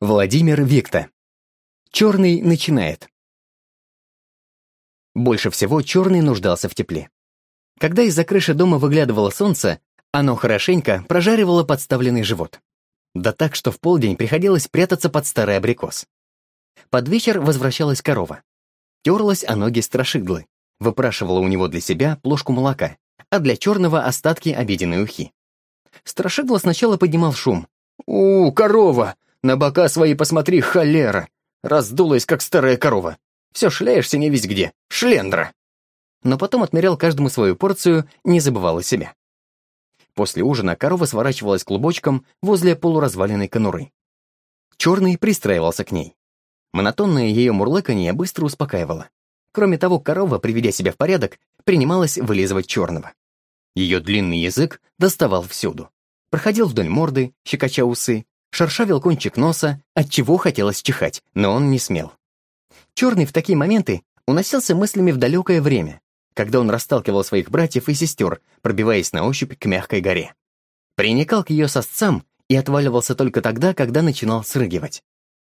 Владимир Викта. Черный начинает. Больше всего черный нуждался в тепле. Когда из-за крыши дома выглядывало солнце, оно хорошенько прожаривало подставленный живот. Да так, что в полдень приходилось прятаться под старый абрикос. Под вечер возвращалась корова. Терлась о ноги страшиглы, выпрашивала у него для себя плошку молока, а для черного остатки обеденной ухи. Страшигла сначала поднимал шум. «У, корова! На бока свои посмотри, холера! Раздулась, как старая корова. Все шляешься не весь где. Шлендра!» Но потом отмерял каждому свою порцию, не забывал о себе. После ужина корова сворачивалась клубочком возле полуразваленной конуры. Черный пристраивался к ней. Монотонное ее мурлыканье быстро успокаивало. Кроме того, корова, приведя себя в порядок, принималась вылизывать черного. Ее длинный язык доставал всюду. Проходил вдоль морды, щекоча усы, шершавил кончик носа, от чего хотелось чихать, но он не смел. Черный в такие моменты уносился мыслями в далекое время, когда он расталкивал своих братьев и сестер, пробиваясь на ощупь к мягкой горе. Приникал к ее сосцам и отваливался только тогда, когда начинал срыгивать.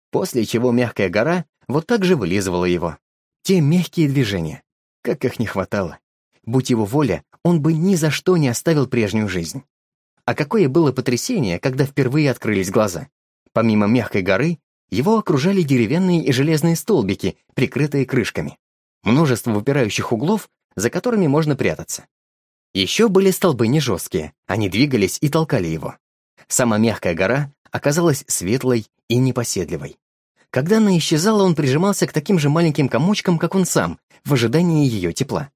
После чего мягкая гора вот так же вылизывала его. Те мягкие движения. Как их не хватало. Будь его воля, он бы ни за что не оставил прежнюю жизнь. А какое было потрясение, когда впервые открылись глаза. Помимо мягкой горы, его окружали деревянные и железные столбики, прикрытые крышками. Множество выпирающих углов, за которыми можно прятаться. Еще были столбы не жесткие, они двигались и толкали его. Сама мягкая гора оказалась светлой и непоседливой. Когда она исчезала, он прижимался к таким же маленьким комочкам, как он сам, в ожидании ее тепла.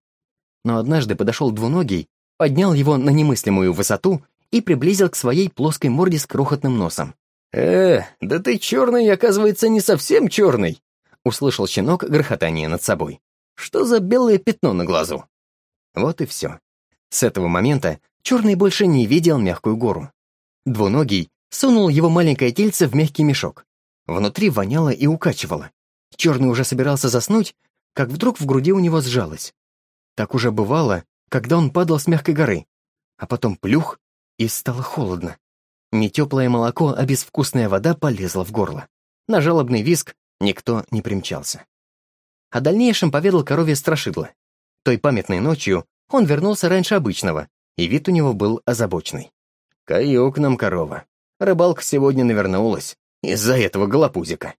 Но однажды подошел двуногий, поднял его на немыслимую высоту и приблизил к своей плоской морде с крохотным носом. «Э, да ты черный, оказывается, не совсем черный!» Услышал щенок грохотание над собой. «Что за белое пятно на глазу?» Вот и все. С этого момента черный больше не видел мягкую гору. Двуногий сунул его маленькое тельце в мягкий мешок. Внутри воняло и укачивало. Черный уже собирался заснуть, как вдруг в груди у него сжалось. Так уже бывало, когда он падал с мягкой горы. А потом плюх, и стало холодно. Не теплое молоко, а безвкусная вода полезла в горло. На жалобный виск никто не примчался. О дальнейшем поведал корове страшидло. Той памятной ночью он вернулся раньше обычного, и вид у него был озабоченный. «Каюк нам, корова. Рыбалка сегодня навернулась. Из-за этого голопузика».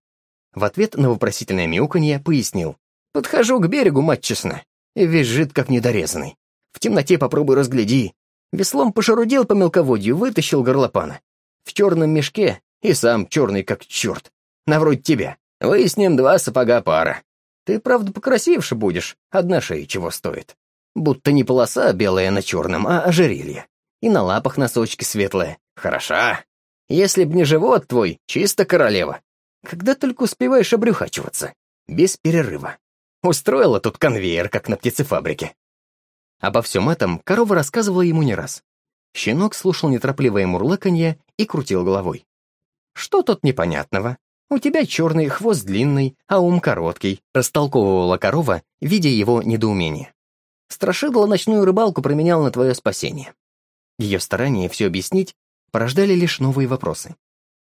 В ответ на вопросительное мяуканье пояснил. «Подхожу к берегу, мать честна, и жид как недорезанный. В темноте попробуй разгляди, Веслом пошарудел по мелководью, вытащил горлопана. В черном мешке и сам черный как черт. На вроде тебя. Вы с ним два сапога пара. Ты, правда, покрасивше будешь, одна шея чего стоит. Будто не полоса белая на черном, а ожерелье. И на лапах носочки светлые. Хороша. Если б не живот твой, чисто королева. Когда только успеваешь обрюхачиваться. Без перерыва. Устроила тут конвейер, как на птицефабрике. Обо всем этом корова рассказывала ему не раз. Щенок слушал неторопливое мурлыканье и крутил головой. «Что тут непонятного? У тебя черный, хвост длинный, а ум короткий», растолковывала корова, видя его недоумение. Страшидло ночную рыбалку променял на твое спасение. Ее старания все объяснить порождали лишь новые вопросы.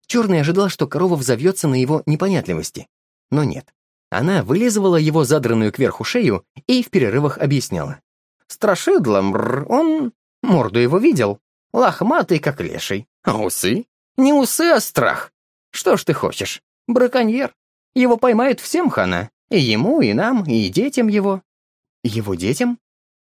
Черный ожидал, что корова взовьется на его непонятливости. Но нет. Она вылизывала его задранную кверху шею и в перерывах объясняла. Страшидлом, он морду его видел. Лохматый, как леший. А усы? Не усы, а страх. Что ж ты хочешь? Браконьер. Его поймают всем хана. И ему, и нам, и детям его. Его детям?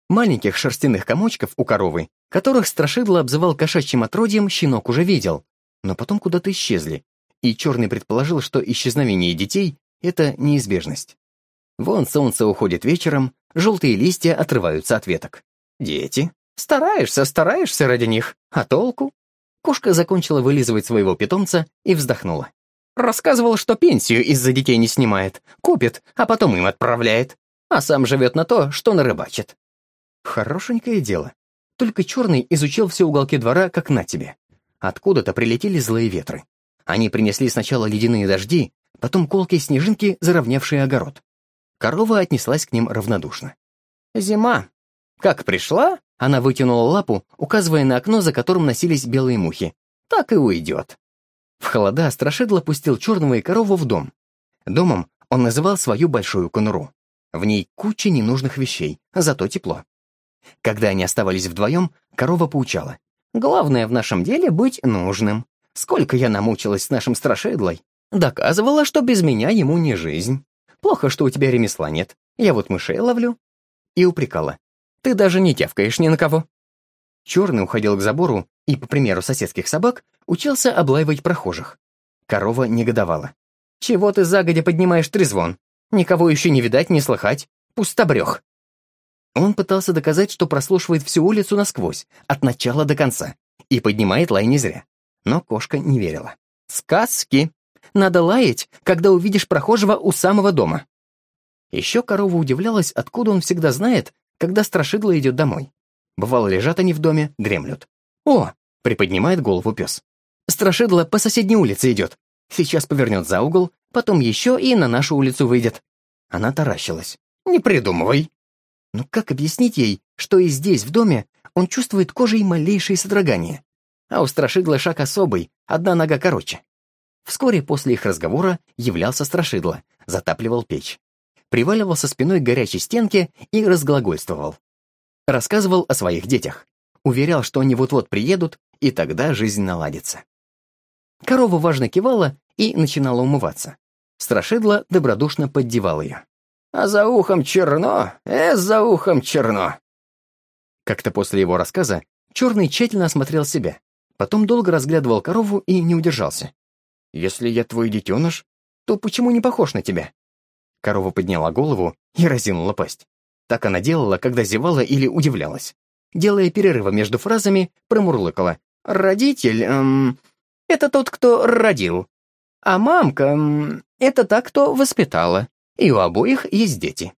Маленьких шерстяных комочков у коровы, которых Страшидло обзывал кошачьим отродьем, щенок уже видел, но потом куда-то исчезли, и Черный предположил, что исчезновение детей — это неизбежность. Вон солнце уходит вечером, желтые листья отрываются от веток. Дети. Стараешься, стараешься ради них. А толку? Кошка закончила вылизывать своего питомца и вздохнула. Рассказывал, что пенсию из-за детей не снимает, купит, а потом им отправляет. А сам живет на то, что нарыбачит. Хорошенькое дело. Только черный изучил все уголки двора, как на тебе. Откуда-то прилетели злые ветры. Они принесли сначала ледяные дожди, потом колкие снежинки, заровнявшие огород. Корова отнеслась к ним равнодушно. «Зима. Как пришла?» Она вытянула лапу, указывая на окно, за которым носились белые мухи. «Так и уйдет». В холода Страшидло пустил черного и корову в дом. Домом он называл свою большую конуру. В ней куча ненужных вещей, зато тепло. Когда они оставались вдвоем, корова поучала. «Главное в нашем деле — быть нужным. Сколько я намучилась с нашим страшидлой. Доказывала, что без меня ему не жизнь. Плохо, что у тебя ремесла нет. Я вот мышей ловлю». И упрекала. «Ты даже не тявкаешь ни на кого». Черный уходил к забору и, по примеру соседских собак, учился облаивать прохожих. Корова негодовала. «Чего ты загодя поднимаешь трезвон? Никого еще не видать, не слыхать. Пустобрех». Он пытался доказать, что прослушивает всю улицу насквозь, от начала до конца, и поднимает лай не зря. Но кошка не верила. «Сказки! Надо лаять, когда увидишь прохожего у самого дома». Еще корова удивлялась, откуда он всегда знает, когда страшидло идет домой. Бывало, лежат они в доме, дремлют. «О!» — приподнимает голову пес. «Страшидло по соседней улице идет. Сейчас повернет за угол, потом еще и на нашу улицу выйдет». Она таращилась. «Не придумывай!» Но как объяснить ей, что и здесь, в доме, он чувствует кожей малейшие содрогания? А у Страшидла шаг особый, одна нога короче. Вскоре после их разговора являлся Страшидло, затапливал печь. Приваливался спиной к горячей стенке и разглагольствовал. Рассказывал о своих детях. Уверял, что они вот-вот приедут, и тогда жизнь наладится. Корова важно кивала и начинала умываться. Страшидло добродушно поддевал ее а за ухом черно, э, за ухом черно. Как-то после его рассказа Черный тщательно осмотрел себя, потом долго разглядывал корову и не удержался. «Если я твой детеныш, то почему не похож на тебя?» Корова подняла голову и разинула пасть. Так она делала, когда зевала или удивлялась. Делая перерывы между фразами, промурлыкала. «Родитель, эм, это тот, кто родил. А мамка, эм, это та, кто воспитала и у обоих есть дети.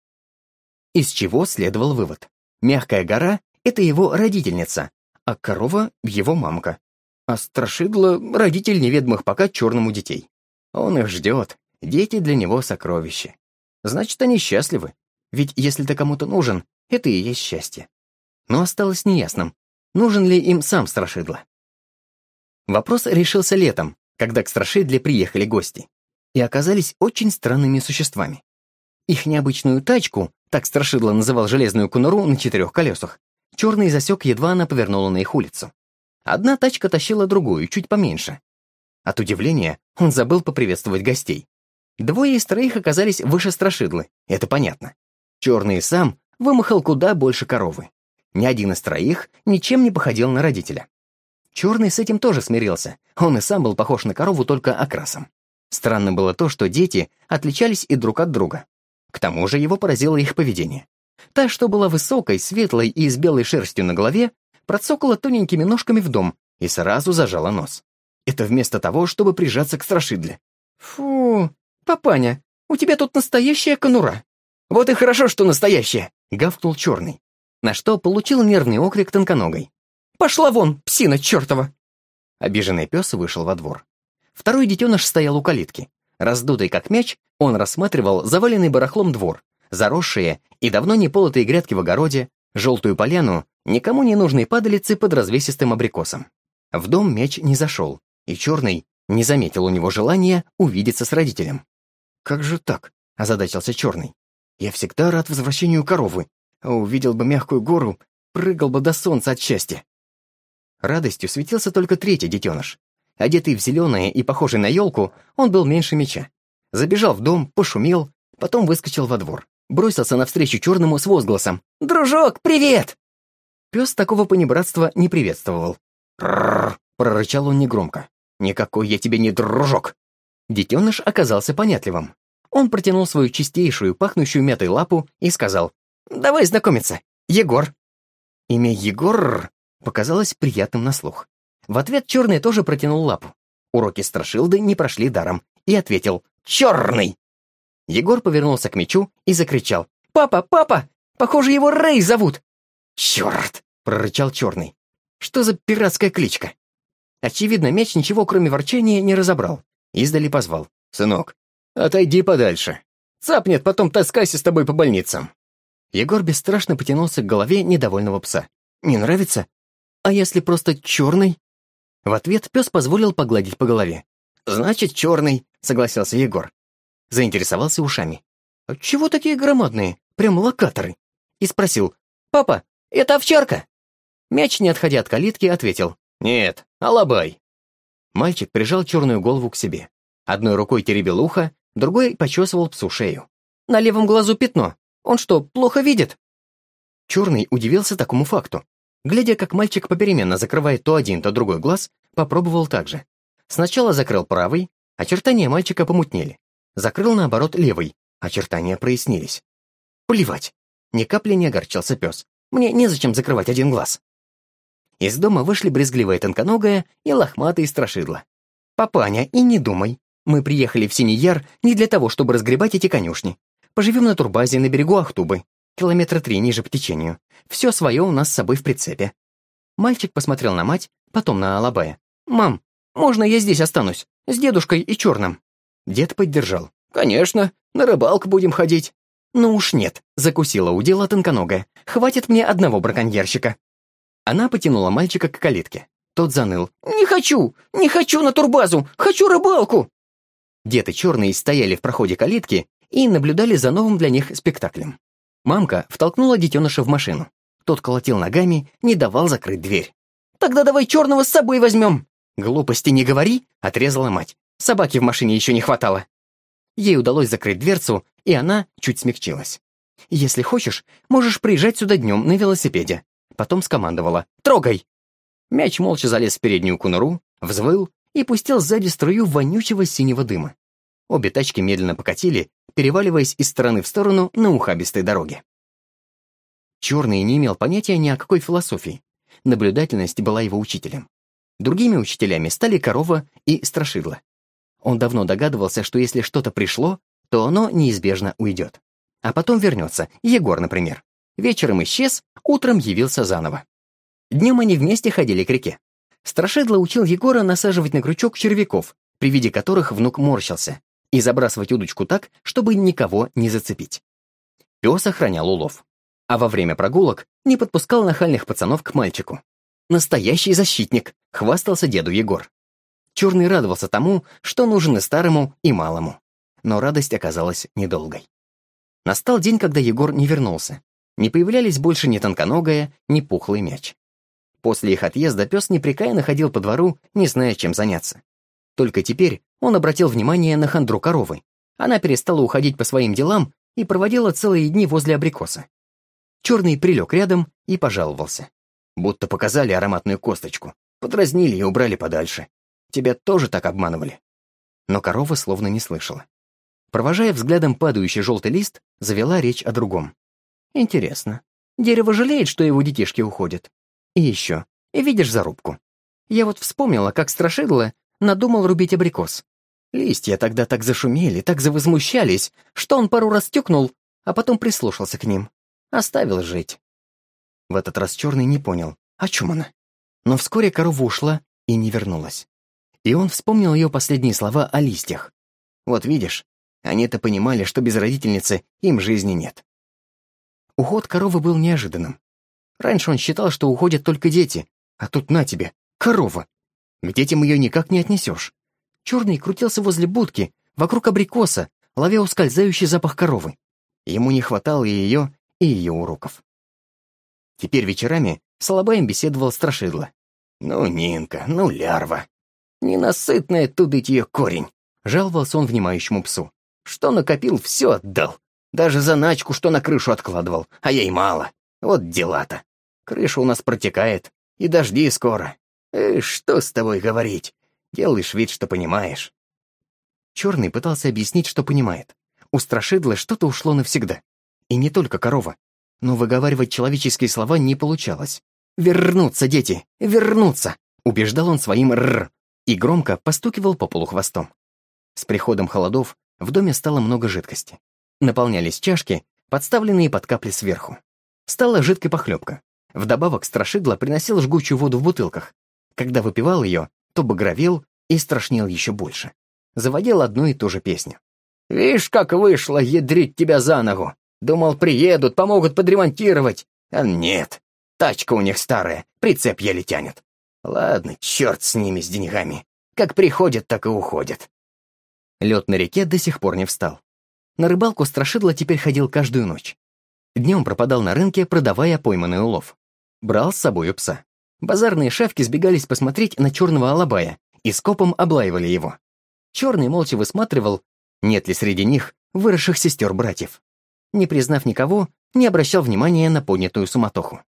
Из чего следовал вывод. Мягкая гора — это его родительница, а корова — его мамка. А страшидло — родитель неведомых пока черному детей. Он их ждет, дети для него сокровище. Значит, они счастливы, ведь если ты кому-то нужен, это и есть счастье. Но осталось неясным, нужен ли им сам страшидло. Вопрос решился летом, когда к страшидле приехали гости, и оказались очень странными существами. Их необычную тачку, так Страшидло называл железную кунуру на четырех колесах, черный засек едва она повернула на их улицу. Одна тачка тащила другую, чуть поменьше. От удивления он забыл поприветствовать гостей. Двое из троих оказались выше Страшидлы, это понятно. Черный сам вымахал куда больше коровы. Ни один из троих ничем не походил на родителя. Черный с этим тоже смирился, он и сам был похож на корову только окрасом. Странно было то, что дети отличались и друг от друга. К тому же его поразило их поведение. Та, что была высокой, светлой и с белой шерстью на голове, процокала тоненькими ножками в дом и сразу зажала нос. Это вместо того, чтобы прижаться к страшидле. «Фу, папаня, у тебя тут настоящая конура». «Вот и хорошо, что настоящая», — гавкнул черный. На что получил нервный окрик тонконогой. «Пошла вон, псина чертова!» Обиженный пес вышел во двор. Второй детеныш стоял у калитки. Раздутый как мяч, он рассматривал заваленный барахлом двор, заросшие и давно не полотые грядки в огороде, желтую поляну, никому не нужной падалицы под развесистым абрикосом. В дом мяч не зашел, и Черный не заметил у него желания увидеться с родителем. «Как же так?» — озадачился Черный. «Я всегда рад возвращению коровы, а увидел бы мягкую гору, прыгал бы до солнца от счастья». Радостью светился только третий детеныш, Одетый в зеленое и похожий на елку, он был меньше меча. Забежал в дом, пошумел, потом выскочил во двор. Бросился навстречу черному с возгласом. «Дружок, привет!» Пес такого понебратства не приветствовал. «Рррр!» — прорычал он негромко. «Никакой я тебе не дружок!» Детеныш оказался понятливым. Он протянул свою чистейшую, пахнущую мятой лапу и сказал «Давай знакомиться, Егор». Имя Егор показалось приятным на слух. В ответ Черный тоже протянул лапу. Уроки Страшилды не прошли даром и ответил «Черный!». Егор повернулся к мечу и закричал «Папа, папа! Похоже, его Рэй зовут!» «Черт!» — прорычал Черный. «Что за пиратская кличка?» Очевидно, меч ничего, кроме ворчания, не разобрал. Издали позвал. «Сынок, отойди подальше. Цапнет, потом таскайся с тобой по больницам». Егор бесстрашно потянулся к голове недовольного пса. «Не нравится? А если просто черный?» В ответ пес позволил погладить по голове. «Значит, черный», — согласился Егор. Заинтересовался ушами. «А чего такие громадные? Прям локаторы?» И спросил. «Папа, это овчарка?» Мяч, не отходя от калитки, ответил. «Нет, алабай». Мальчик прижал черную голову к себе. Одной рукой теребил ухо, другой почесывал псу шею. «На левом глазу пятно. Он что, плохо видит?» Черный удивился такому факту. Глядя, как мальчик попеременно закрывает то один, то другой глаз, попробовал так же. Сначала закрыл правый, очертания мальчика помутнели. Закрыл, наоборот, левый, очертания прояснились. Плевать. Ни капли не огорчался пес. Мне незачем закрывать один глаз. Из дома вышли брезгливая тонконогая и лохматые страшидла. «Папаня, и не думай. Мы приехали в Синий Яр не для того, чтобы разгребать эти конюшни. Поживем на турбазе на берегу Ахтубы, километра три ниже по течению. Все свое у нас с собой в прицепе». Мальчик посмотрел на мать, потом на Алабая. «Мам, можно я здесь останусь? С дедушкой и черным?» Дед поддержал. «Конечно, на рыбалку будем ходить». «Ну уж нет», — закусила удила тонконогая. «Хватит мне одного браконьерщика». Она потянула мальчика к калитке. Тот заныл. «Не хочу! Не хочу на турбазу! Хочу рыбалку!» Дед и Черный стояли в проходе калитки и наблюдали за новым для них спектаклем. Мамка втолкнула детеныша в машину. Тот колотил ногами, не давал закрыть дверь. «Тогда давай Черного с собой возьмем!» «Глупости не говори!» — отрезала мать. «Собаки в машине еще не хватало!» Ей удалось закрыть дверцу, и она чуть смягчилась. «Если хочешь, можешь приезжать сюда днем на велосипеде. Потом скомандовала «Трогай!». Мяч молча залез в переднюю кунуру, взвыл и пустил сзади струю вонючего синего дыма. Обе тачки медленно покатили, переваливаясь из стороны в сторону на ухабистой дороге. Черный не имел понятия ни о какой философии. Наблюдательность была его учителем. Другими учителями стали корова и страшила. Он давно догадывался, что если что-то пришло, то оно неизбежно уйдет. А потом вернется, Егор, например. Вечером исчез, утром явился заново. Днем они вместе ходили к реке. Страшедло учил Егора насаживать на крючок червяков, при виде которых внук морщился, и забрасывать удочку так, чтобы никого не зацепить. Пес охранял улов. А во время прогулок не подпускал нахальных пацанов к мальчику. «Настоящий защитник», — хвастался деду Егор. Черный радовался тому, что нужен и старому, и малому. Но радость оказалась недолгой. Настал день, когда Егор не вернулся, не появлялись больше ни тонконогая, ни пухлый мяч. После их отъезда пес непрекаянно ходил по двору, не зная, чем заняться. Только теперь он обратил внимание на хандру коровы. Она перестала уходить по своим делам и проводила целые дни возле абрикоса. Черный прилег рядом и пожаловался. Будто показали ароматную косточку, подразнили и убрали подальше. Тебя тоже так обманывали. Но корова словно не слышала. Провожая взглядом падающий желтый лист, завела речь о другом. Интересно. Дерево жалеет, что его детишки уходят. И еще. Видишь зарубку? Я вот вспомнила, как страшидло надумал рубить абрикос. Листья тогда так зашумели, так завозмущались, что он пару раз тюкнул, а потом прислушался к ним. Оставил жить. В этот раз Черный не понял, о чем она. Но вскоре корова ушла и не вернулась. И он вспомнил ее последние слова о листьях. Вот видишь, они-то понимали, что без родительницы им жизни нет. Уход коровы был неожиданным. Раньше он считал, что уходят только дети, а тут на тебе, корова. К детям ее никак не отнесешь. Черный крутился возле будки, вокруг абрикоса, ловя ускользающий запах коровы. Ему не хватало и ее, и ее уроков. Теперь вечерами Солобаем беседовал страшидло. «Ну, Нинка, ну, лярва. Ненасытная тудыть ее корень», — жаловался он внимающему псу. «Что накопил, все отдал. Даже заначку, что на крышу откладывал, а ей мало. Вот дела-то. Крыша у нас протекает, и дожди скоро. Э, что с тобой говорить? Делаешь вид, что понимаешь. Черный пытался объяснить, что понимает. У Страшидла что-то ушло навсегда. И не только корова. Но выговаривать человеческие слова не получалось. «Вернуться, дети! Вернуться!» Убеждал он своим «рррр» и громко постукивал по полу хвостом. С приходом холодов в доме стало много жидкости. Наполнялись чашки, подставленные под капли сверху. Стала жидкая похлебка. Вдобавок Страшидло приносил жгучую воду в бутылках. Когда выпивал ее, то багровел и страшнел еще больше. Заводил одну и ту же песню. «Вишь, как вышло ядрить тебя за ногу! Думал, приедут, помогут подремонтировать. А нет, тачка у них старая, прицеп еле тянет. Ладно, черт с ними, с деньгами. Как приходят, так и уходят. Лед на реке до сих пор не встал. На рыбалку Страшидло теперь ходил каждую ночь. Днем пропадал на рынке, продавая пойманный улов. Брал с собой пса. Базарные шавки сбегались посмотреть на черного алабая и скопом облаивали его. Черный молча высматривал, нет ли среди них выросших сестер-братьев. Не признав никого, не обращал внимания на поднятую суматоху.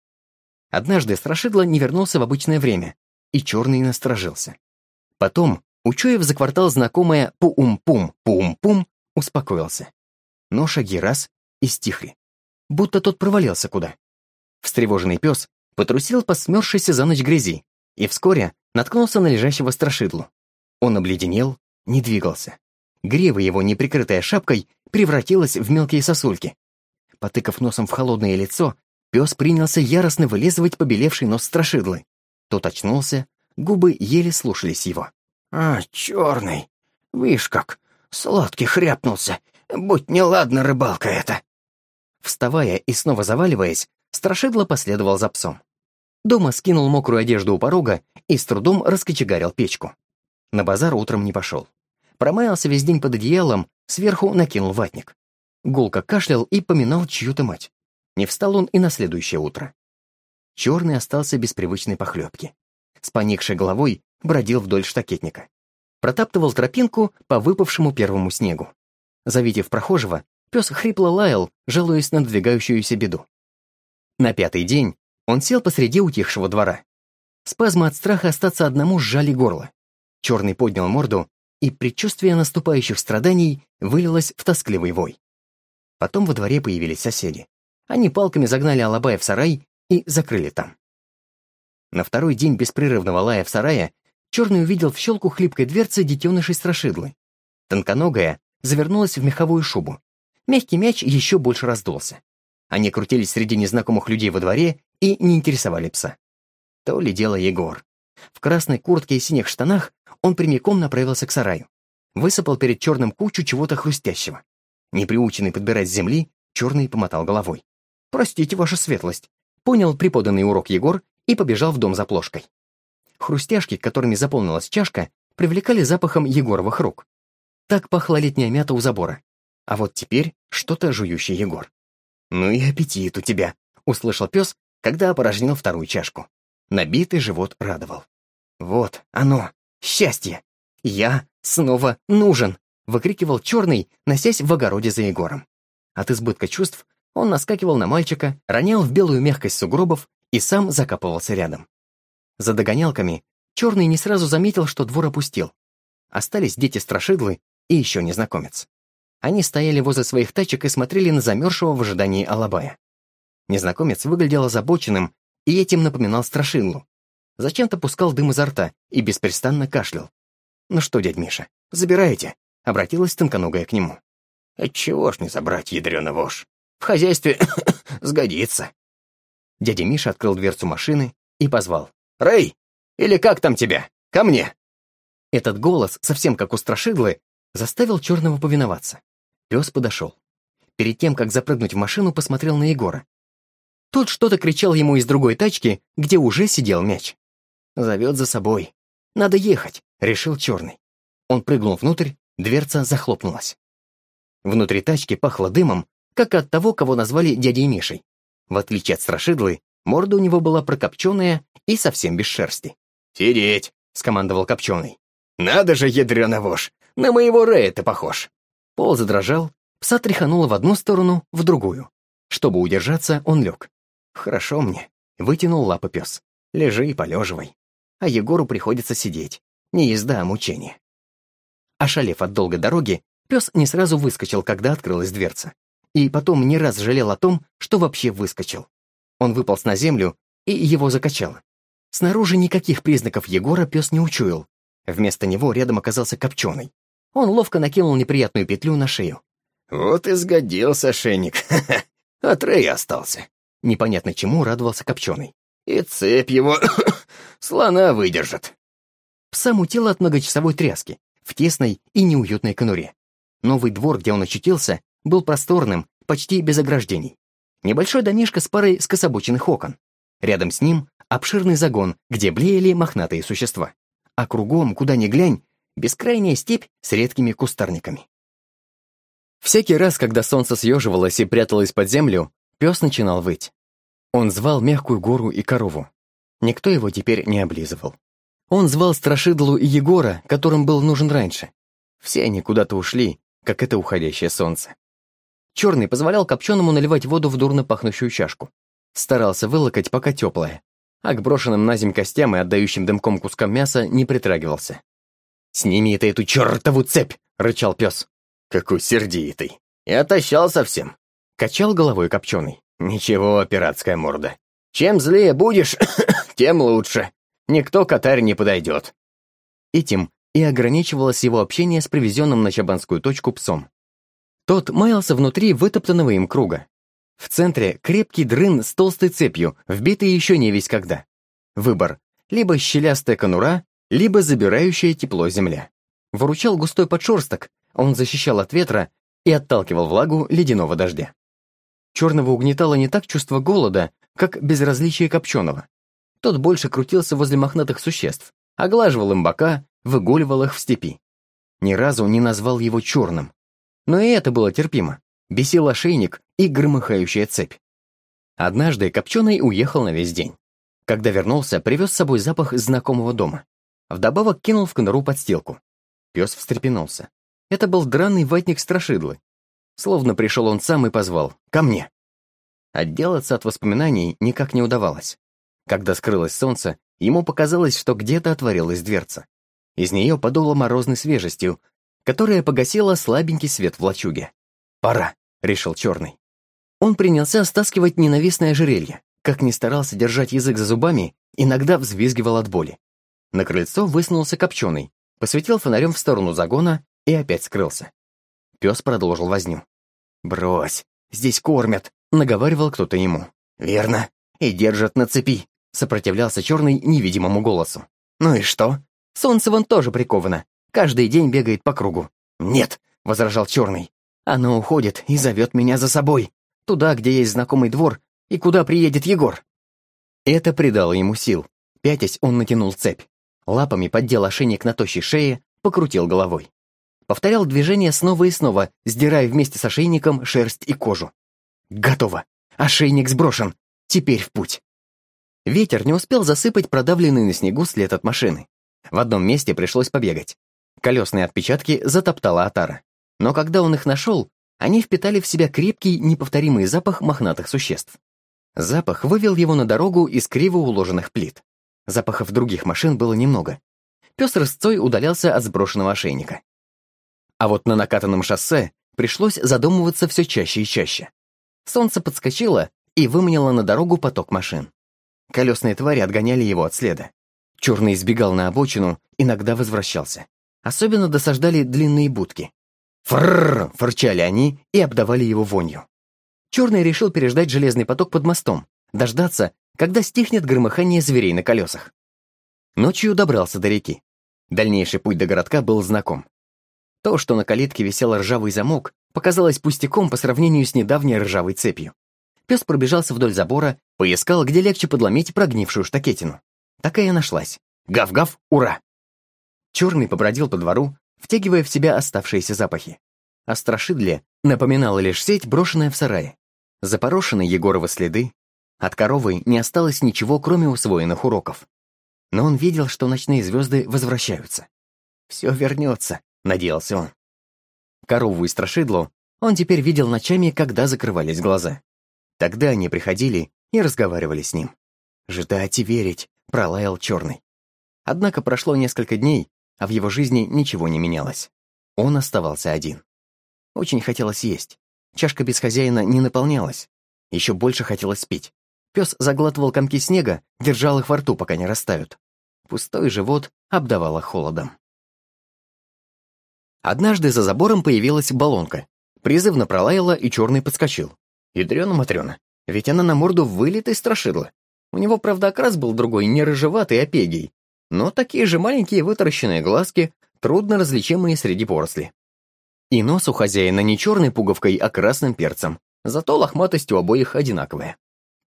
Однажды Страшидло не вернулся в обычное время, и черный насторожился. Потом, учуяв за квартал знакомое «пум-пум, пум-пум», успокоился. Но шаги раз и стихли. Будто тот провалился куда. Встревоженный пес потрусил по смерзшейся за ночь грязи и вскоре наткнулся на лежащего страшидлу. Он обледенел, не двигался. Грева его, неприкрытая шапкой, превратилась в мелкие сосульки. Потыкав носом в холодное лицо, пес принялся яростно вылизывать побелевший нос страшидлы. Тот очнулся, губы еле слушались его. «А, черный! Вишь как, сладкий хряпнулся! Будь неладна рыбалка эта!» Вставая и снова заваливаясь, Страшидло последовал за псом. Дома скинул мокрую одежду у порога и с трудом раскочегарил печку. На базар утром не пошел. Промаялся весь день под одеялом, сверху накинул ватник. Гулко кашлял и поминал чью-то мать. Не встал он и на следующее утро. Черный остался без привычной похлебки. С поникшей головой бродил вдоль штакетника. Протаптывал тропинку по выпавшему первому снегу. Завидев прохожего, пес хрипло лаял, жалуясь на надвигающуюся беду. На пятый день он сел посреди утихшего двора. Спазмы от страха остаться одному сжали горло. Черный поднял морду, и предчувствие наступающих страданий вылилось в тоскливый вой. Потом во дворе появились соседи. Они палками загнали Алабая в сарай и закрыли там. На второй день беспрерывного лая в сарае Черный увидел в щелку хлипкой дверцы детенышей страшидлы. Тонконогая завернулась в меховую шубу. Мягкий мяч еще больше раздулся. Они крутились среди незнакомых людей во дворе и не интересовали пса. То ли дело Егор. В красной куртке и синих штанах он прямиком направился к сараю. Высыпал перед черным кучу чего-то хрустящего. Неприученный подбирать с земли, черный помотал головой. «Простите, ваша светлость», — понял преподанный урок Егор и побежал в дом за плошкой. Хрустяшки, которыми заполнилась чашка, привлекали запахом Егоровых рук. Так пахла летняя мята у забора. А вот теперь что-то жующий Егор. «Ну и аппетит у тебя», — услышал пес, когда опорожнил вторую чашку. Набитый живот радовал. «Вот оно, счастье! Я снова нужен!» — выкрикивал черный, носясь в огороде за Егором. От избытка чувств он наскакивал на мальчика, ронял в белую мягкость сугробов и сам закапывался рядом. За догонялками черный не сразу заметил, что двор опустил. Остались дети-страшидлы и еще незнакомец. Они стояли возле своих тачек и смотрели на замерзшего в ожидании Алабая. Незнакомец выглядел озабоченным и этим напоминал страшиллу. Зачем-то пускал дым изо рта и беспрестанно кашлял. «Ну что, дядь Миша, забираете?» — обратилась тонконогая к нему. «Отчего ж не забрать, ядрёна вошь? В хозяйстве сгодится». Дядя Миша открыл дверцу машины и позвал. «Рэй! Или как там тебя? Ко мне!» Этот голос, совсем как у страшидлы, заставил черного повиноваться. Пес подошел. Перед тем, как запрыгнуть в машину, посмотрел на Егора. Тот что-то кричал ему из другой тачки, где уже сидел мяч. «Зовет за собой. Надо ехать», — решил черный. Он прыгнул внутрь, дверца захлопнулась. Внутри тачки пахло дымом, как от того, кого назвали дядей Мишей. В отличие от страшидлы, морда у него была прокопченная и совсем без шерсти. «Сидеть!» — скомандовал копченый. «Надо же, ядрёна вошь! На моего Рэя ты похож!» Пол задрожал, пса тряхануло в одну сторону, в другую. Чтобы удержаться, он лег. «Хорошо мне», — вытянул лапы пес. «Лежи и полеживай». А Егору приходится сидеть. Не езда, а мучение. Ошалев от долгой дороги, пес не сразу выскочил, когда открылась дверца. И потом не раз жалел о том, что вообще выскочил. Он выполз на землю, и его закачало. Снаружи никаких признаков Егора пес не учуял. Вместо него рядом оказался копченый. Он ловко накинул неприятную петлю на шею. «Вот и сгодился ошейник. От Рэя остался». Непонятно чему радовался Копченый. «И цепь его слона выдержит». Пса мутило от многочасовой тряски в тесной и неуютной конуре. Новый двор, где он очутился, был просторным, почти без ограждений. Небольшой домишко с парой скособоченных окон. Рядом с ним обширный загон, где блеяли мохнатые существа. а кругом, куда ни глянь, бескрайняя степь с редкими кустарниками. Всякий раз, когда солнце съеживалось и пряталось под землю, пес начинал выть. Он звал мягкую гору и корову. Никто его теперь не облизывал. Он звал Страшидлу и Егора, которым был нужен раньше. Все они куда-то ушли, как это уходящее солнце. Черный позволял Копченому наливать воду в дурно пахнущую чашку. Старался вылокать, пока теплая, а к брошенным на земь костям и отдающим дымком кускам мяса не притрагивался. «Сними ты эту чертову цепь!» — рычал пес. «Какой сердитый! И отощал совсем!» Качал головой Копченый. «Ничего, пиратская морда. Чем злее будешь, тем лучше. Никто к Атаре не подойдет». Этим и ограничивалось его общение с привезенным на Чабанскую точку псом. Тот маялся внутри вытоптанного им круга. В центре крепкий дрын с толстой цепью, вбитый еще не весь когда. Выбор — либо щелястая конура, либо забирающая тепло земля. Выручал густой подшерсток, он защищал от ветра и отталкивал влагу ледяного дождя. Черного угнетало не так чувство голода, как безразличие копченого. Тот больше крутился возле мохнатых существ, оглаживал им бока, выгуливал их в степи. Ни разу не назвал его черным. Но и это было терпимо. Бесил ошейник и громыхающая цепь. Однажды Копченый уехал на весь день. Когда вернулся, привез с собой запах знакомого дома. Вдобавок кинул в конуру подстилку. Пес встрепенулся. Это был драный ватник страшидлы. Словно пришел он сам и позвал «Ко мне!». Отделаться от воспоминаний никак не удавалось. Когда скрылось солнце, ему показалось, что где-то отворилась дверца. Из нее подуло морозной свежестью, которая погасила слабенький свет в лачуге. «Пора», — решил Черный. Он принялся стаскивать ненавистное ожерелье. Как ни старался держать язык за зубами, иногда взвизгивал от боли. На крыльцо высунулся Копченый, посветил фонарем в сторону загона и опять скрылся. Пес продолжил возню. «Брось, здесь кормят», — наговаривал кто-то ему. «Верно, и держат на цепи», — сопротивлялся Черный невидимому голосу. «Ну и что? Солнце вон тоже приковано. Каждый день бегает по кругу». «Нет», — возражал Черный. «Оно уходит и зовет меня за собой. Туда, где есть знакомый двор, и куда приедет Егор». Это придало ему сил. Пятясь, он натянул цепь. Лапами поддел ошейник на тощей шее, покрутил головой. Повторял движение снова и снова, сдирая вместе с ошейником шерсть и кожу. «Готово! Ошейник сброшен! Теперь в путь!» Ветер не успел засыпать продавленный на снегу след от машины. В одном месте пришлось побегать. Колесные отпечатки затоптала отара. Но когда он их нашел, они впитали в себя крепкий, неповторимый запах мохнатых существ. Запах вывел его на дорогу из криво уложенных плит. Запахов других машин было немного. Пес рысцой удалялся от сброшенного ошейника. А вот на накатанном шоссе пришлось задумываться все чаще и чаще. Солнце подскочило и выманило на дорогу поток машин. Колесные твари отгоняли его от следа. Черный избегал на обочину, иногда возвращался. Особенно досаждали длинные будки. Фрррр! фырчали они и обдавали его вонью. Черный решил переждать железный поток под мостом, дождаться, когда стихнет громыхание зверей на колесах. Ночью добрался до реки. Дальнейший путь до городка был знаком. То, что на калитке висел ржавый замок, показалось пустяком по сравнению с недавней ржавой цепью. Пес пробежался вдоль забора, поискал, где легче подломить прогнившую штакетину. Такая нашлась. Гав-гав, ура! Черный побродил по двору, втягивая в себя оставшиеся запахи. О страшидле напоминала лишь сеть, брошенная в сарае. Запорошены Егоровы следы. От коровы не осталось ничего, кроме усвоенных уроков. Но он видел, что ночные звезды возвращаются. Все вернется, — надеялся он. Корову и страшидло он теперь видел ночами, когда закрывались глаза. Тогда они приходили и разговаривали с ним. «Ждать и верить», — пролаял Черный. Однако прошло несколько дней, а в его жизни ничего не менялось. Он оставался один. Очень хотелось есть. Чашка без хозяина не наполнялась. Еще больше хотелось спить. Пес заглатывал комки снега, держал их во рту, пока не растают. Пустой живот обдавало холодом. Однажды за забором появилась баллонка. Призывно пролаяла, и черный подскочил. Ядрёна Матрёна, ведь она на морду вылитый страшила. У него, правда, окрас был другой, не рыжеватый, а пегий. Но такие же маленькие вытаращенные глазки, трудно различимые среди поросли. И нос у хозяина не черной пуговкой, а красным перцем. Зато лохматость у обоих одинаковая.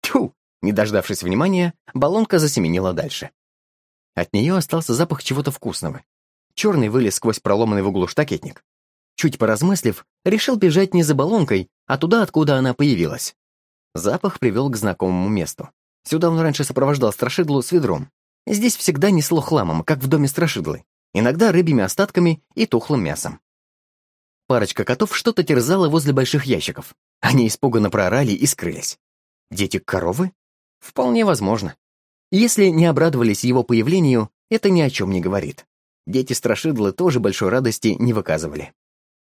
Тьфу! Не дождавшись внимания, баллонка засеменила дальше. От нее остался запах чего-то вкусного. Черный вылез сквозь проломанный в углу штакетник. Чуть поразмыслив, решил бежать не за баллонкой, а туда, откуда она появилась. Запах привел к знакомому месту. Сюда он раньше сопровождал страшидлу с ведром. Здесь всегда несло хламом, как в доме страшидлы. Иногда рыбьими остатками и тухлым мясом. Парочка котов что-то терзала возле больших ящиков. Они испуганно проорали и скрылись. Дети коровы? Вполне возможно. Если не обрадовались его появлению, это ни о чем не говорит. Дети страшидлы тоже большой радости не выказывали.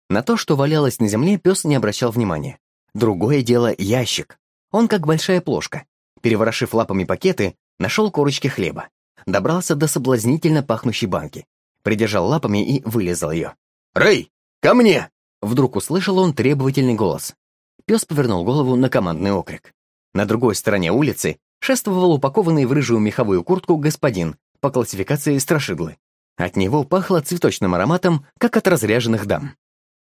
На то, что валялось на земле, пес не обращал внимания. Другое дело — ящик. Он как большая плошка. Переворошив лапами пакеты, нашел корочки хлеба. Добрался до соблазнительно пахнущей банки. Придержал лапами и вылезал ее. «Рэй, ко мне!» Вдруг услышал он требовательный голос. Пес повернул голову на командный окрик. На другой стороне улицы шествовал упакованный в рыжую меховую куртку господин по классификации страшидлы. От него пахло цветочным ароматом, как от разряженных дам.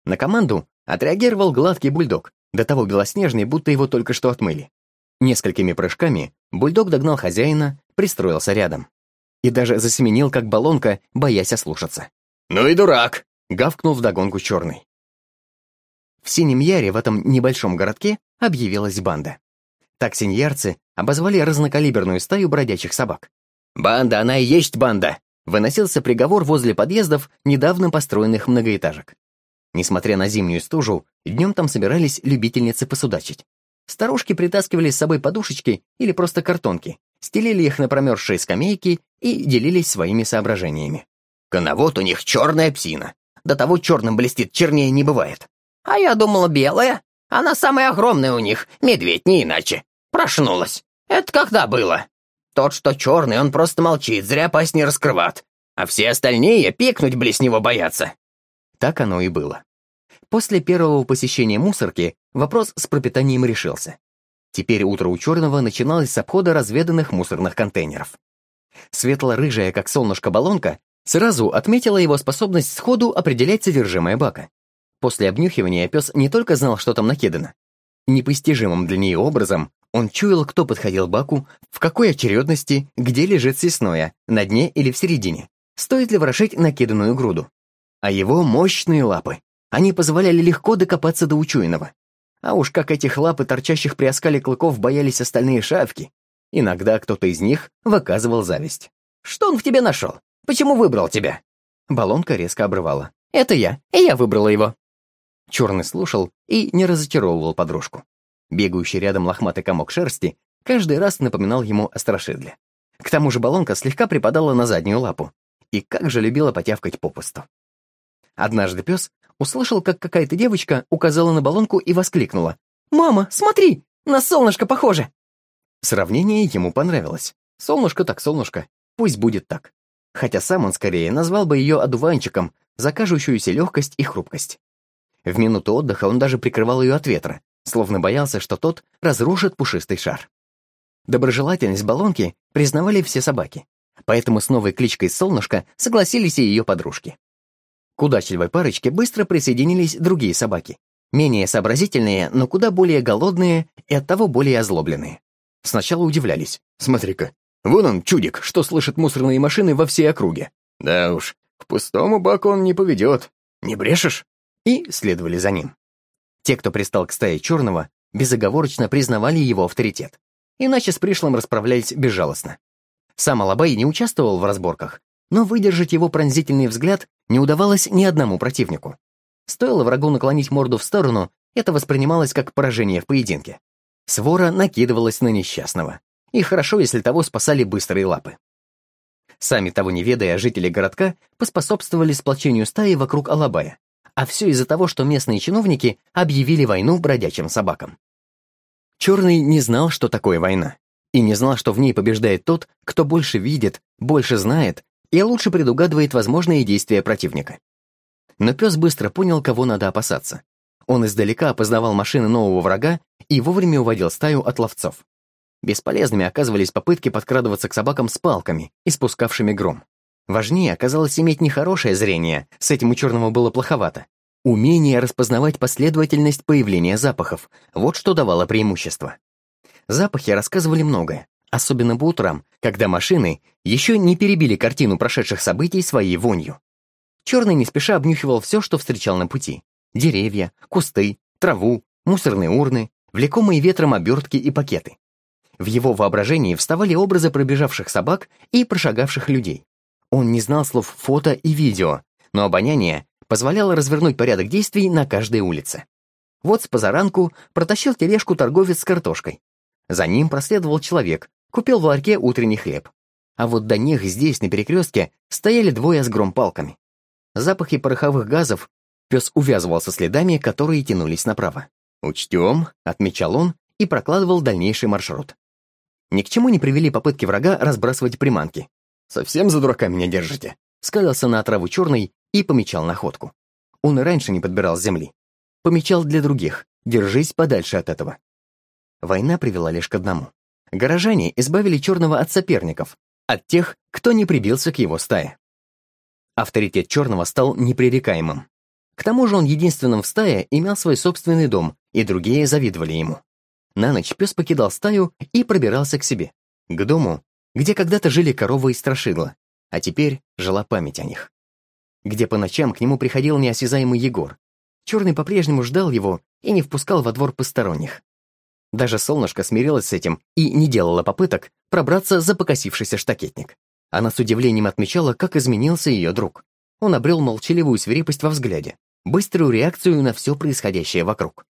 На команду отреагировал гладкий бульдог, до того белоснежный, будто его только что отмыли. Несколькими прыжками бульдог догнал хозяина, пристроился рядом. И даже засеменил, как баллонка, боясь ослушаться. «Ну и дурак!» — гавкнул вдогонку черный. В Синем Яре, в этом небольшом городке, объявилась банда. Так синьярцы обозвали разнокалиберную стаю бродячих собак. «Банда, она и есть банда!» выносился приговор возле подъездов недавно построенных многоэтажек. Несмотря на зимнюю стужу, днем там собирались любительницы посудачить. Старушки притаскивали с собой подушечки или просто картонки, стелили их на промерзшие скамейки и делились своими соображениями. «Коновод у них черная псина. До того черным блестит, чернее не бывает. А я думала, белая. Она самая огромная у них, медведь не иначе. Прошнулась. Это когда было? Тот, что черный, он просто молчит, зря пасть не раскрыват. А все остальные пикнуть близ него боятся. Так оно и было. После первого посещения мусорки вопрос с пропитанием решился. Теперь утро у Черного начиналось с обхода разведанных мусорных контейнеров. Светло-рыжая, как солнышко баллонка, сразу отметила его способность сходу определять содержимое бака. После обнюхивания пес не только знал, что там накидано. Непостижимым для нее образом он чуял, кто подходил баку, в какой очередности, где лежит съестное, на дне или в середине, стоит ли ворошить накиданную груду а его мощные лапы. Они позволяли легко докопаться до учуянного. А уж как этих лап и торчащих при оскале клыков боялись остальные шавки. Иногда кто-то из них выказывал зависть. «Что он в тебе нашел? Почему выбрал тебя?» Баллонка резко обрывала. «Это я, и я выбрала его». Черный слушал и не разочаровывал подружку. Бегающий рядом лохматый комок шерсти каждый раз напоминал ему о страшидле. К тому же баллонка слегка припадала на заднюю лапу. И как же любила потявкать попусту. Однажды пес услышал, как какая-то девочка указала на баллонку и воскликнула. «Мама, смотри, на солнышко похоже!» Сравнение ему понравилось. Солнышко так солнышко, пусть будет так. Хотя сам он скорее назвал бы ее одуванчиком за кажущуюся легкость и хрупкость. В минуту отдыха он даже прикрывал ее от ветра, словно боялся, что тот разрушит пушистый шар. Доброжелательность баллонки признавали все собаки, поэтому с новой кличкой «Солнышко» согласились и ее подружки. К удачливой парочке быстро присоединились другие собаки. Менее сообразительные, но куда более голодные и оттого более озлобленные. Сначала удивлялись. «Смотри-ка, вон он, чудик, что слышит мусорные машины во всей округе. Да уж, к пустому баку он не поведет. Не брешешь?» И следовали за ним. Те, кто пристал к стае черного, безоговорочно признавали его авторитет. Иначе с пришлым расправлялись безжалостно. Сам Алабай не участвовал в разборках, но выдержать его пронзительный взгляд не удавалось ни одному противнику. Стоило врагу наклонить морду в сторону, это воспринималось как поражение в поединке. Свора накидывалась на несчастного. И хорошо, если того спасали быстрые лапы. Сами того не ведая, жители городка поспособствовали сплочению стаи вокруг Алабая. А все из-за того, что местные чиновники объявили войну бродячим собакам. Черный не знал, что такое война, и не знал, что в ней побеждает тот, кто больше видит, больше знает и лучше предугадывает возможные действия противника. Но пес быстро понял, кого надо опасаться. Он издалека опознавал машины нового врага и вовремя уводил стаю от ловцов. Бесполезными оказывались попытки подкрадываться к собакам с палками, испускавшими гром. Важнее оказалось иметь нехорошее зрение, с этим у черного было плоховато. Умение распознавать последовательность появления запахов — вот что давало преимущество. Запахи рассказывали многое, особенно по утрам, когда машины еще не перебили картину прошедших событий своей вонью. Черный не спеша обнюхивал все, что встречал на пути. Деревья, кусты, траву, мусорные урны, влекомые ветром обертки и пакеты. В его воображении вставали образы пробежавших собак и прошагавших людей. Он не знал слов фото и видео, но обоняние позволяло развернуть порядок действий на каждой улице. Вот с позаранку протащил тележку торговец с картошкой. За ним проследовал человек, купил в ларьке утренний хлеб. А вот до них здесь, на перекрестке, стояли двое с громпалками. Запахи пороховых газов пес увязывался следами, которые тянулись направо. «Учтем», — отмечал он и прокладывал дальнейший маршрут. Ни к чему не привели попытки врага разбрасывать приманки. «Совсем за дурака меня держите?» Скалился на отраву черный и помечал находку. Он и раньше не подбирал земли. Помечал для других. Держись подальше от этого. Война привела лишь к одному. Горожане избавили черного от соперников, от тех, кто не прибился к его стае. Авторитет черного стал непререкаемым. К тому же он единственным в стае имел свой собственный дом, и другие завидовали ему. На ночь пес покидал стаю и пробирался к себе, к дому, где когда-то жили корова и страшила, а теперь жила память о них. Где по ночам к нему приходил неосязаемый Егор. Черный по-прежнему ждал его и не впускал во двор посторонних. Даже солнышко смирилось с этим и не делало попыток пробраться за покосившийся штакетник. Она с удивлением отмечала, как изменился ее друг. Он обрел молчаливую свирепость во взгляде, быструю реакцию на все происходящее вокруг.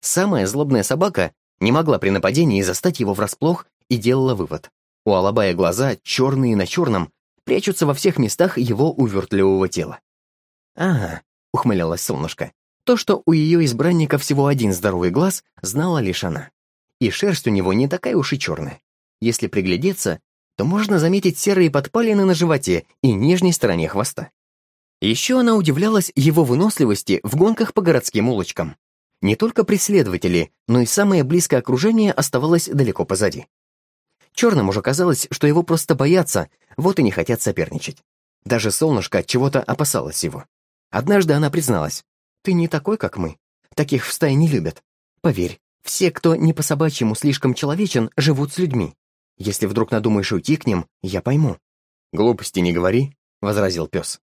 Самая злобная собака не могла при нападении застать его врасплох и делала вывод. У Алабая глаза, черные на черном, прячутся во всех местах его увертливого тела. «Ага», — ухмылялась солнышко, то, что у ее избранника всего один здоровый глаз, знала лишь она. И шерсть у него не такая уж и черная. Если приглядеться, то можно заметить серые подпалины на животе и нижней стороне хвоста. Еще она удивлялась его выносливости в гонках по городским улочкам. Не только преследователи, но и самое близкое окружение оставалось далеко позади. Черным уже казалось, что его просто боятся, вот и не хотят соперничать. Даже солнышко от чего-то опасалось его. Однажды она призналась, «Ты не такой, как мы. Таких в стае не любят. Поверь, все, кто не по-собачьему слишком человечен, живут с людьми. Если вдруг надумаешь уйти к ним, я пойму». «Глупости не говори», — возразил пес.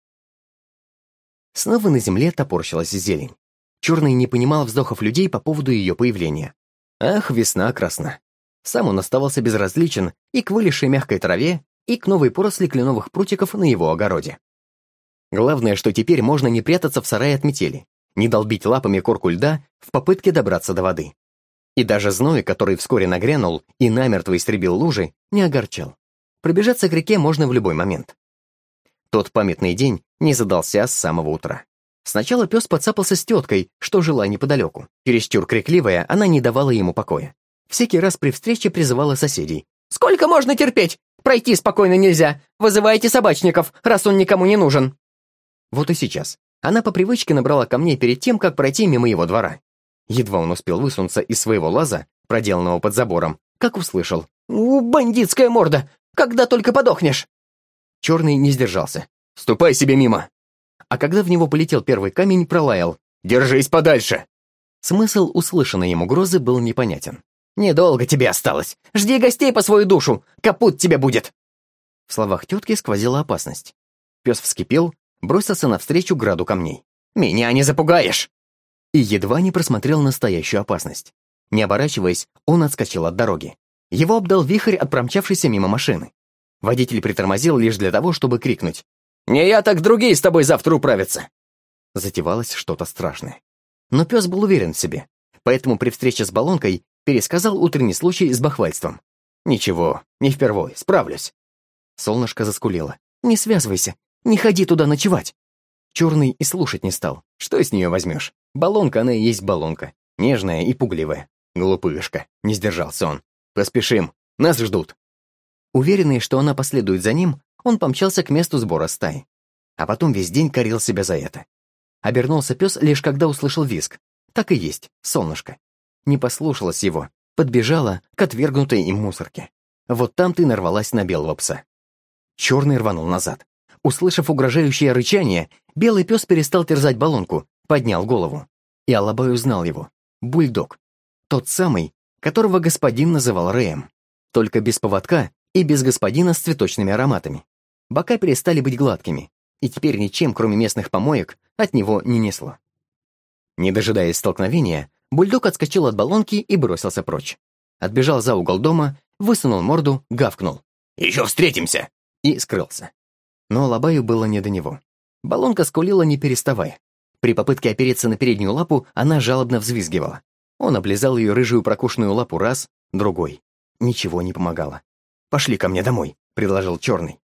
Снова на земле топорщилась зелень. Черный не понимал вздохов людей по поводу ее появления. Ах, весна красна. Сам он оставался безразличен и к вылезшей мягкой траве, и к новой поросли кленовых прутиков на его огороде. Главное, что теперь можно не прятаться в сарае от метели, не долбить лапами корку льда в попытке добраться до воды. И даже зной, который вскоре нагрянул и намертво истребил лужи, не огорчал. Пробежаться к реке можно в любой момент. Тот памятный день не задался с самого утра. Сначала пес подцапался с теткой, что жила неподалеку. Чересчур крикливая, она не давала ему покоя. Всякий раз при встрече призывала соседей. «Сколько можно терпеть? Пройти спокойно нельзя. Вызывайте собачников, раз он никому не нужен». Вот и сейчас. Она по привычке набрала камней перед тем, как пройти мимо его двора. Едва он успел высунуться из своего лаза, проделанного под забором, как услышал. «У, бандитская морда! Когда только подохнешь!» Черный не сдержался. «Ступай себе мимо!» А когда в него полетел первый камень, пролаял. «Держись подальше!» Смысл услышанной ему угрозы был непонятен. «Недолго тебе осталось. Жди гостей по свою душу. Капут тебе будет!» В словах тетки сквозила опасность. Пес вскипел, бросился навстречу граду камней. «Меня не запугаешь!» И едва не просмотрел настоящую опасность. Не оборачиваясь, он отскочил от дороги. Его обдал вихрь от промчавшейся мимо машины. Водитель притормозил лишь для того, чтобы крикнуть. «Не я, так другие с тобой завтра управятся!» Затевалось что-то страшное. Но пес был уверен в себе, поэтому при встрече с баллонкой Пересказал утренний случай с бахвальством. «Ничего, не впервой, справлюсь». Солнышко заскулило. «Не связывайся, не ходи туда ночевать». Черный и слушать не стал. Что с нее возьмешь? Баллонка она и есть баллонка. Нежная и пугливая. Глупышка. Не сдержался он. Поспешим. Нас ждут. Уверенный, что она последует за ним, он помчался к месту сбора стаи. А потом весь день корил себя за это. Обернулся пес лишь когда услышал виск. Так и есть, солнышко не послушалась его, подбежала к отвергнутой им мусорке. Вот там ты нарвалась на белого пса. Черный рванул назад. Услышав угрожающее рычание, белый пес перестал терзать баллонку, поднял голову. И Алабай узнал его. Бульдог. Тот самый, которого господин называл Рэем. только без поводка и без господина с цветочными ароматами. Бока перестали быть гладкими, и теперь ничем, кроме местных помоек, от него не несло. Не дожидаясь столкновения, бульдог отскочил от баллонки и бросился прочь. Отбежал за угол дома, высунул морду, гавкнул. «Еще встретимся!» и скрылся. Но Лобаю было не до него. Баллонка скулила, не переставая. При попытке опереться на переднюю лапу она жалобно взвизгивала. Он облизал ее рыжую прокушенную лапу раз, другой. Ничего не помогало. «Пошли ко мне домой», — предложил Черный.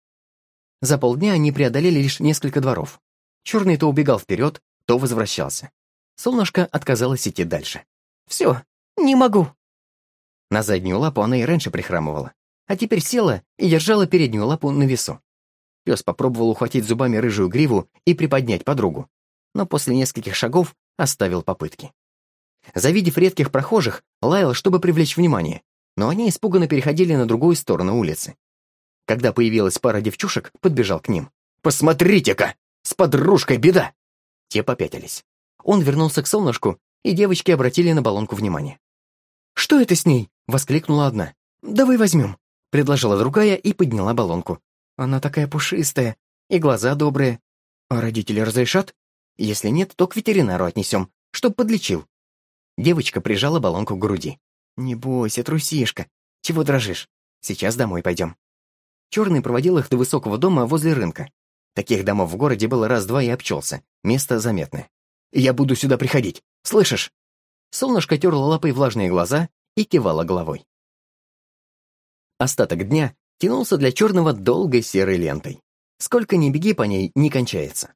За полдня они преодолели лишь несколько дворов. Черный то убегал вперед, то возвращался. Солнышко отказалось идти дальше. «Все, не могу». На заднюю лапу она и раньше прихрамывала, а теперь села и держала переднюю лапу на весу. Пес попробовал ухватить зубами рыжую гриву и приподнять подругу, но после нескольких шагов оставил попытки. Завидев редких прохожих, лаял, чтобы привлечь внимание, но они испуганно переходили на другую сторону улицы. Когда появилась пара девчушек, подбежал к ним. «Посмотрите-ка! С подружкой беда!» Те попятились. Он вернулся к солнышку, и девочки обратили на баллонку внимание. «Что это с ней?» — воскликнула одна. «Давай возьмем», — предложила другая и подняла баллонку. «Она такая пушистая, и глаза добрые. А родители разрешат? Если нет, то к ветеринару отнесем, чтоб подлечил». Девочка прижала баллонку к груди. «Не бойся, трусишка. Чего дрожишь? Сейчас домой пойдем». Черный проводил их до высокого дома возле рынка. Таких домов в городе было раз-два и обчелся. Место заметное. «Я буду сюда приходить. Слышишь?» Солнышко терло лапой влажные глаза и кивало головой. Остаток дня тянулся для черного долгой серой лентой. Сколько ни беги по ней, не кончается.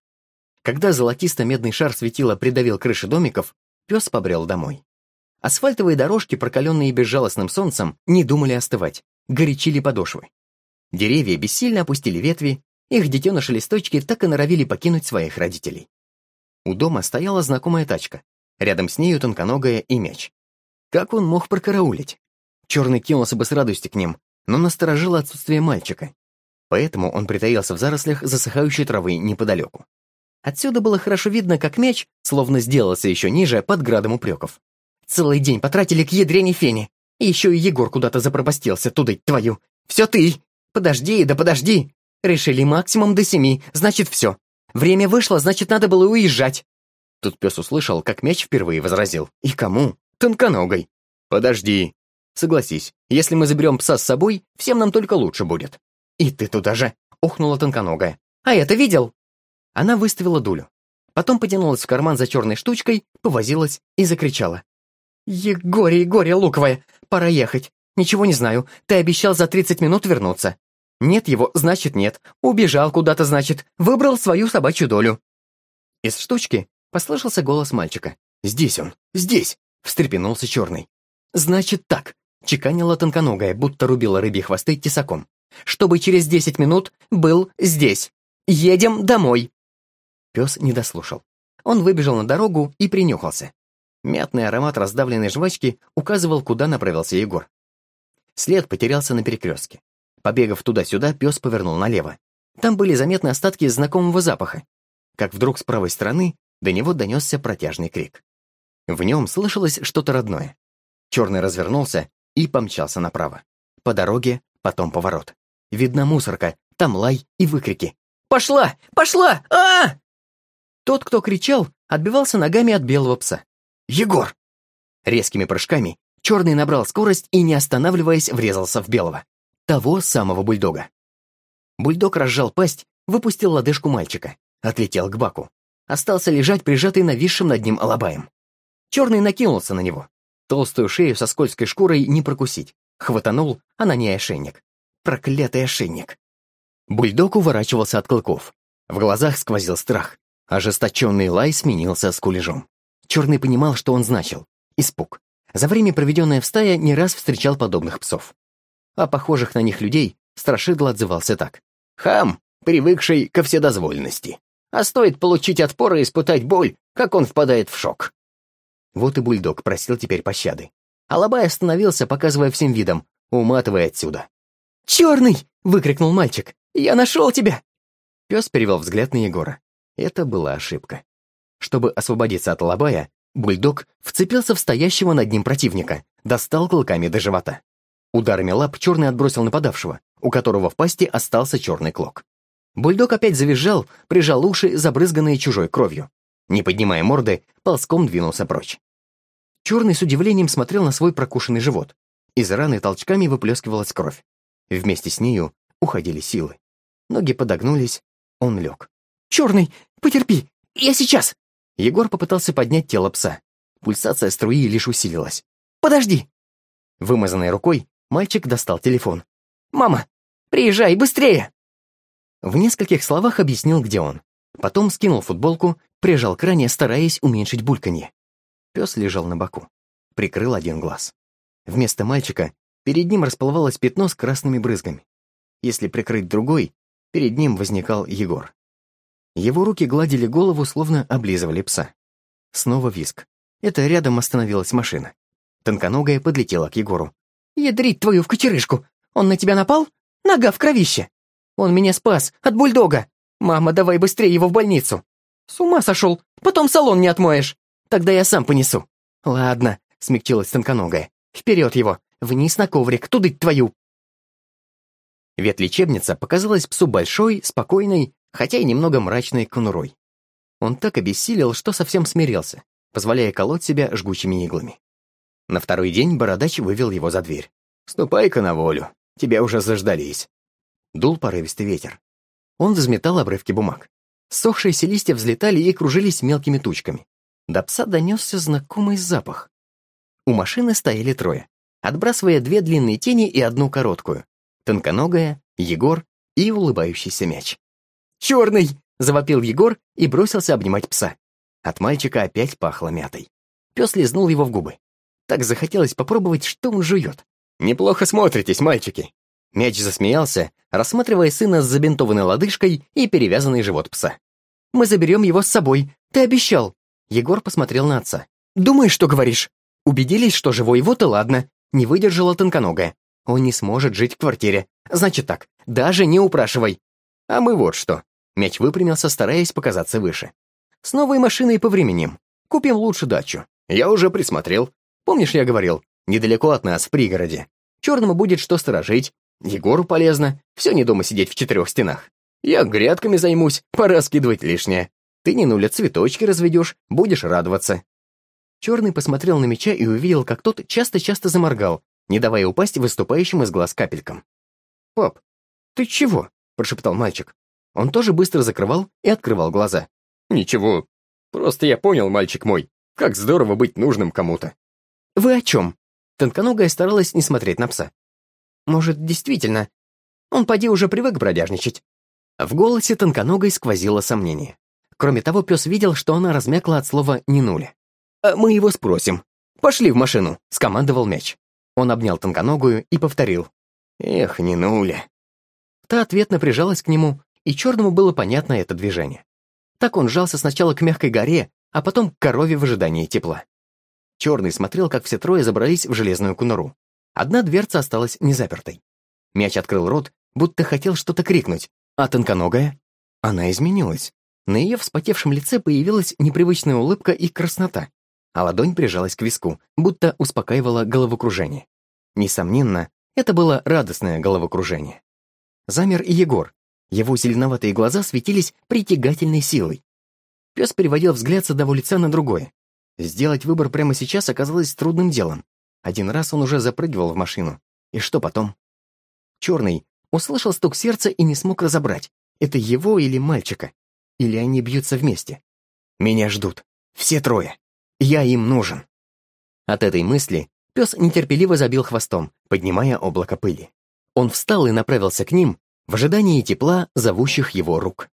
Когда золотисто-медный шар светила придавил крыши домиков, пес побрел домой. Асфальтовые дорожки, прокаленные безжалостным солнцем, не думали остывать, горячили подошвы. Деревья бессильно опустили ветви, их детеныши-листочки так и норовили покинуть своих родителей. У дома стояла знакомая тачка, рядом с нею тонконогая и мяч. Как он мог прокараулить? Черный кинулся бы с радостью к ним, но насторожило отсутствие мальчика. Поэтому он притаился в зарослях засыхающей травы неподалеку. Отсюда было хорошо видно, как мяч, словно сделался еще ниже, под градом упреков. Целый день потратили к ядрене фене. Еще и Егор куда-то запропастился, тудыть твою. Все ты! Подожди, да подожди! Решили максимум до семи, значит все. Время вышло, значит надо было уезжать. Тут пес услышал, как мяч впервые возразил. И кому? Тонконогой. Подожди. Согласись, если мы заберем пса с собой, всем нам только лучше будет. И ты туда же, охнула тонконогая. А это видел? Она выставила дулю. Потом потянулась в карман за черной штучкой, повозилась и закричала. «Егория, Егория Луковая, пора ехать. Ничего не знаю, ты обещал за 30 минут вернуться. Нет его, значит нет. Убежал куда-то, значит. Выбрал свою собачью долю». Из штучки послышался голос мальчика. «Здесь он, здесь!» — встрепенулся черный. «Значит так», — чеканила тонконогая, будто рубила рыбьи хвосты тесаком. «Чтобы через 10 минут был здесь. Едем домой!» Пес не дослушал. Он выбежал на дорогу и принюхался. Мятный аромат раздавленной жвачки указывал, куда направился Егор. След потерялся на перекрестке. Побегав туда-сюда, пес повернул налево. Там были заметны остатки знакомого запаха. Как вдруг с правой стороны до него донесся протяжный крик. В нем слышалось что-то родное. Черный развернулся и помчался направо. По дороге, потом поворот. Видна мусорка, там лай и выкрики. «Пошла! Пошла! а, -а, -а тот, кто кричал, отбивался ногами от белого пса. «Егор!» Резкими прыжками черный набрал скорость и, не останавливаясь, врезался в белого. Того самого бульдога. Бульдог разжал пасть, выпустил лодыжку мальчика, отлетел к баку. Остался лежать прижатый нависшим над ним алабаем. Черный накинулся на него. Толстую шею со скользкой шкурой не прокусить. Хватанул, а на ней ошейник. Проклятый ошейник. Бульдог уворачивался от клыков. В глазах сквозил страх. Ожесточенный лай сменился скулежом. Черный понимал, что он значил. Испуг. За время, проведенное в стае, не раз встречал подобных псов. А похожих на них людей Страшидл отзывался так. «Хам, привыкший ко вседозволенности. А стоит получить отпор и испытать боль, как он впадает в шок». Вот и бульдог просил теперь пощады. Алабай остановился, показывая всем видом. «Уматывай отсюда». «Черный!» — выкрикнул мальчик. «Я нашел тебя!» Пес перевел взгляд на Егора. Это была ошибка. Чтобы освободиться от лобая, бульдог вцепился в стоящего над ним противника, достал клыками до живота. Ударами лап черный отбросил нападавшего, у которого в пасти остался черный клок. Бульдог опять завизжал, прижал уши, забрызганные чужой кровью. Не поднимая морды, ползком двинулся прочь. Черный с удивлением смотрел на свой прокушенный живот. Из раны толчками выплескивалась кровь. Вместе с нею уходили силы. Ноги подогнулись, он лег. «Черный, потерпи, я сейчас!» Егор попытался поднять тело пса. Пульсация струи лишь усилилась. «Подожди!» Вымазанной рукой мальчик достал телефон. «Мама, приезжай, быстрее!» В нескольких словах объяснил, где он. Потом скинул футболку, прижал к ране, стараясь уменьшить бульканье. Пес лежал на боку. Прикрыл один глаз. Вместо мальчика перед ним расплывалось пятно с красными брызгами. Если прикрыть другой, перед ним возникал Егор. Его руки гладили голову, словно облизывали пса. Снова виск. Это рядом остановилась машина. Тонконогая подлетела к Егору. «Ядрить твою в кочерышку! Он на тебя напал? Нога в кровище! Он меня спас от бульдога! Мама, давай быстрее его в больницу!» «С ума сошел! Потом салон не отмоешь! Тогда я сам понесу!» «Ладно», — смягчилась тонконогая. «Вперед его! Вниз на коврик! Тудыть твою!» Ветлечебница показалась псу большой, спокойной, хотя и немного мрачной конурой. Он так обессилел, что совсем смирился, позволяя колоть себя жгучими иглами. На второй день бородач вывел его за дверь. «Ступай-ка на волю, тебя уже заждались». Дул порывистый ветер. Он взметал обрывки бумаг. Сохшиеся листья взлетали и кружились мелкими тучками. До пса донесся знакомый запах. У машины стояли трое, отбрасывая две длинные тени и одну короткую. Тонконогая, Егор и улыбающийся мяч. «Черный!» — завопил Егор и бросился обнимать пса. От мальчика опять пахло мятой. Пес лизнул его в губы. Так захотелось попробовать, что он жует. «Неплохо смотритесь, мальчики!» Мяч засмеялся, рассматривая сына с забинтованной лодыжкой и перевязанный живот пса. «Мы заберем его с собой. Ты обещал!» Егор посмотрел на отца. «Думаешь, что говоришь?» Убедились, что живой, вот и ладно. Не выдержала тонконогая. Он не сможет жить в квартире. Значит так, даже не упрашивай. А мы вот что. Мяч выпрямился, стараясь показаться выше. «С новой машиной по временем. Купим лучше дачу. Я уже присмотрел. Помнишь, я говорил, недалеко от нас, в пригороде. Черному будет что сторожить, Егору полезно, все не дома сидеть в четырех стенах. Я грядками займусь, пора скидывать лишнее. Ты не нуля цветочки разведешь, будешь радоваться». Черный посмотрел на меча и увидел, как тот часто-часто заморгал, не давая упасть выступающим из глаз капелькам. «Пап, ты чего?» — прошептал мальчик. Он тоже быстро закрывал и открывал глаза. «Ничего, просто я понял, мальчик мой, как здорово быть нужным кому-то». «Вы о чем?» Тонконогая старалась не смотреть на пса. «Может, действительно, он поди уже привык бродяжничать». В голосе тонконогой сквозило сомнение. Кроме того, пес видел, что она размякла от слова «не нуля». «А «Мы его спросим. Пошли в машину», — скомандовал мяч. Он обнял тонконогую и повторил. «Эх, не нуля». Та ответно прижалась к нему, и черному было понятно это движение. Так он жался сначала к мягкой горе, а потом к корове в ожидании тепла. Черный смотрел, как все трое забрались в железную кунуру. Одна дверца осталась незапертой. Мяч открыл рот, будто хотел что-то крикнуть, а тонконогая? Она изменилась. На ее вспотевшем лице появилась непривычная улыбка и краснота, а ладонь прижалась к виску, будто успокаивала головокружение. Несомненно, это было радостное головокружение. Замер и Егор, его зеленоватые глаза светились притягательной силой. Пес переводил взгляд с одного лица на другое. Сделать выбор прямо сейчас оказалось трудным делом. Один раз он уже запрыгивал в машину. И что потом? Черный услышал стук сердца и не смог разобрать, это его или мальчика. Или они бьются вместе. Меня ждут. Все трое. Я им нужен. От этой мысли пес нетерпеливо забил хвостом, поднимая облако пыли. Он встал и направился к ним, в ожидании тепла зовущих его рук.